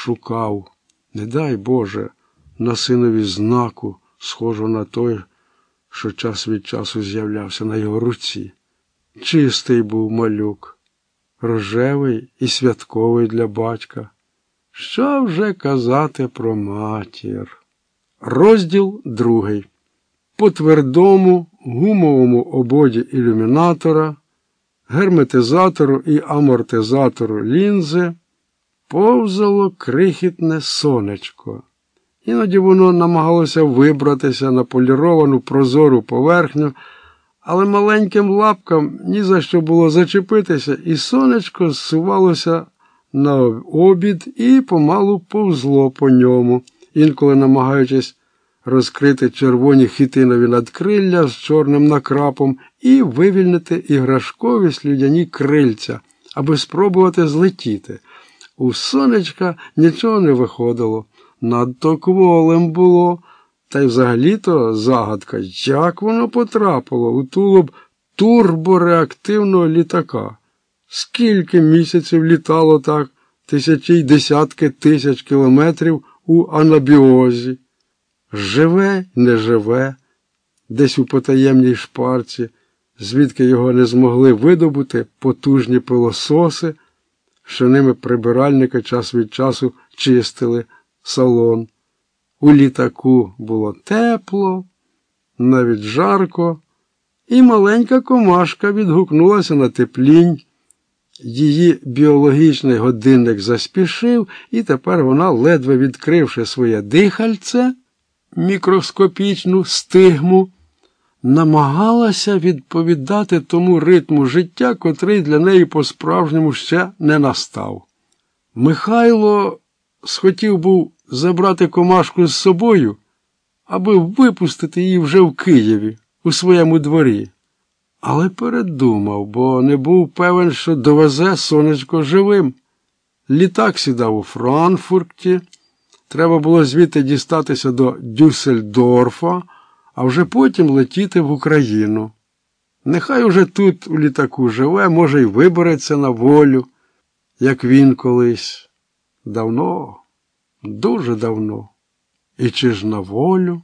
шукав, не дай Боже, на синові знаку, схожу на той, що час від часу з'являвся на його руці. Чистий був малюк, рожевий і святковий для батька. Що вже казати про матір? Розділ другий. По твердому гумовому ободі ілюмінатора, герметизатору і амортизатору лінзи повзало крихітне сонечко. Іноді воно намагалося вибратися на поліровану прозору поверхню, але маленьким лапкам ні за що було зачепитися, і сонечко зсувалося на обід і помалу повзло по ньому, інколи намагаючись розкрити червоні хітинові надкрилля з чорним накрапом і вивільнити іграшкові слюдяні крильця, аби спробувати злетіти. У сонечка нічого не виходило, надто кволем було, та й взагалі-то загадка, як воно потрапило у тулуб турбореактивного літака. Скільки місяців літало так, тисячі й десятки тисяч кілометрів у анабіозі. Живе, не живе, десь у потаємній шпарці, звідки його не змогли видобути потужні пилососи, що ними прибиральники час від часу чистили салон. У літаку було тепло, навіть жарко, і маленька комашка відгукнулася на теплінь. Її біологічний годинник заспішив, і тепер вона, ледве відкривши своє дихальце, мікроскопічну стигму, намагалася відповідати тому ритму життя, котрий для неї по-справжньому ще не настав. Михайло схотів був забрати комашку з собою, аби випустити її вже в Києві, у своєму дворі. Але передумав, бо не був певен, що довезе сонечко живим. Літак сідав у Франкфурті. Треба було звідти дістатися до Дюссельдорфа, а вже потім летіти в Україну. Нехай уже тут у літаку живе, може, й вибереться на волю, як він колись. Давно, дуже давно. І чи ж на волю?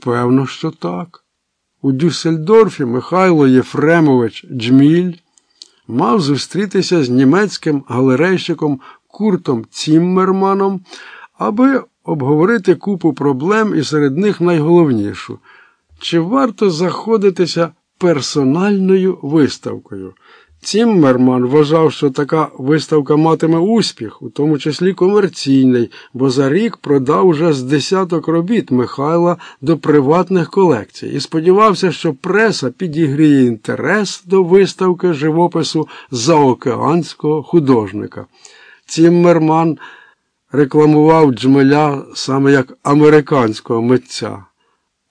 Певно, що так. У Дюссельдорфі Михайло Єфремович Джміль мав зустрітися з німецьким галерейщиком Куртом Ціммерманом, аби обговорити купу проблем і серед них найголовнішу чи варто заходитися персональною виставкою. Ціммерман вважав, що така виставка матиме успіх, у тому числі комерційний, бо за рік продав уже з десяток робіт Михайла до приватних колекцій і сподівався, що преса підігріє інтерес до виставки живопису заокеанського художника. Ціммерман рекламував Джмеля саме як американського митця.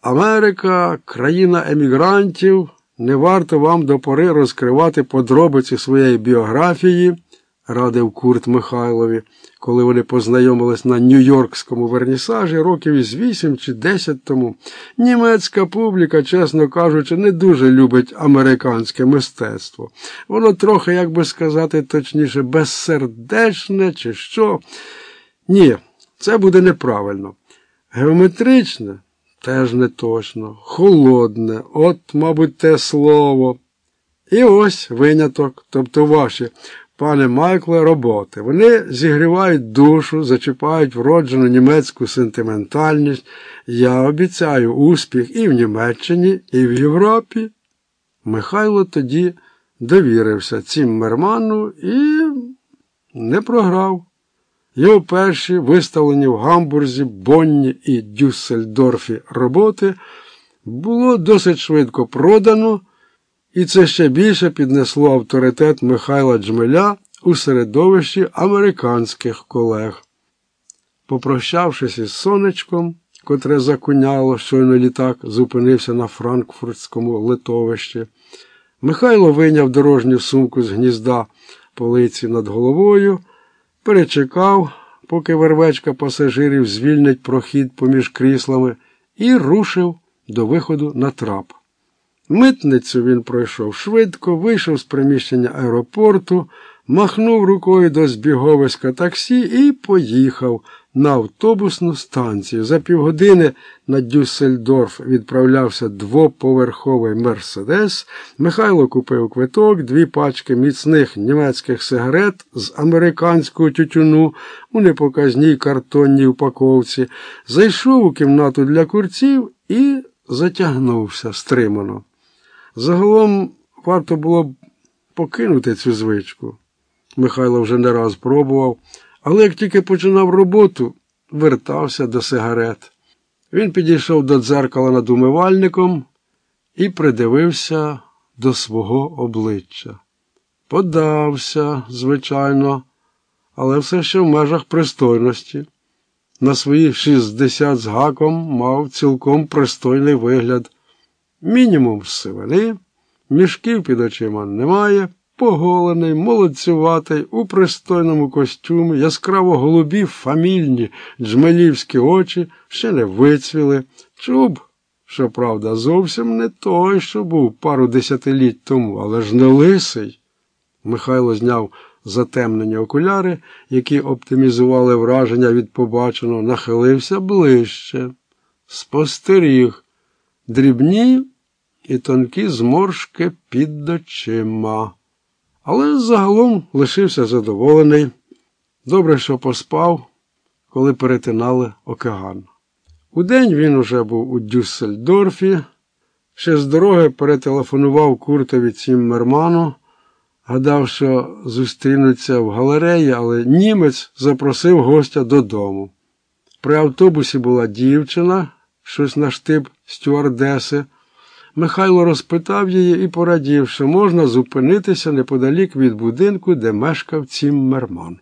Америка, країна емігрантів. Не варто вам до пори розкривати подробиці своєї біографії, радив Курт Михайлові, коли вони познайомились на Нью-Йоркському вернісажі років із вісім чи десять тому. Німецька публіка, чесно кажучи, не дуже любить американське мистецтво. Воно трохи, як би сказати, точніше, безсердечне чи що. Ні, це буде неправильно. Геометричне. Теж не точно, холодне, от, мабуть, те слово. І ось виняток, тобто ваші, пане Майкле, роботи. Вони зігрівають душу, зачіпають вроджену німецьку сентиментальність. Я обіцяю успіх і в Німеччині, і в Європі. Михайло тоді довірився цим мерману і не програв. Його перші виставлені в Гамбурзі, Бонні і Дюссельдорфі роботи було досить швидко продано, і це ще більше піднесло авторитет Михайла Джмеля у середовищі американських колег. Попрощавшись із сонечком, котре закуняло, щойно літак зупинився на Франкфуртському литовищі, Михайло вийняв дорожню сумку з гнізда полиці над головою. Перечекав, поки вервечка пасажирів звільнить прохід поміж кріслами, і рушив до виходу на трап. Митницю він пройшов швидко, вийшов з приміщення аеропорту, махнув рукою до збіговиська таксі і поїхав на автобусну станцію. За півгодини на Дюссельдорф відправлявся двоповерховий мерседес. Михайло купив квиток, дві пачки міцних німецьких сигарет з американського тютюну у непоказній картонній упаковці, зайшов у кімнату для курців і затягнувся стримано. Загалом варто було б покинути цю звичку. Михайло вже не раз пробував, але як тільки починав роботу, вертався до сигарет. Він підійшов до дзеркала над умивальником і придивився до свого обличчя. Подався, звичайно, але все ще в межах пристойності. На свої 60 з гаком мав цілком пристойний вигляд. Мінімум сивини, мішків під очима немає поголений, молодцюватий, у пристойному костюмі, яскраво голубі фамільні джмелівські очі ще не вицвіли. Чуб, щоправда, зовсім не той, що був пару десятиліть тому, але ж не лисий. Михайло зняв затемнені окуляри, які оптимізували враження від побаченого, нахилився ближче, спостеріг дрібні і тонкі зморшки під очима але загалом лишився задоволений. Добре, що поспав, коли перетинали океан. Удень він уже був у Дюссельдорфі, ще з дороги перетелефонував куртові Ціммерману, гадав, що зустрінуться в галереї, але німець запросив гостя додому. При автобусі була дівчина, щось на штип стюардеси. Михайло розпитав її і порадів, що можна зупинитися неподалік від будинку, де мешкав Ціммерман.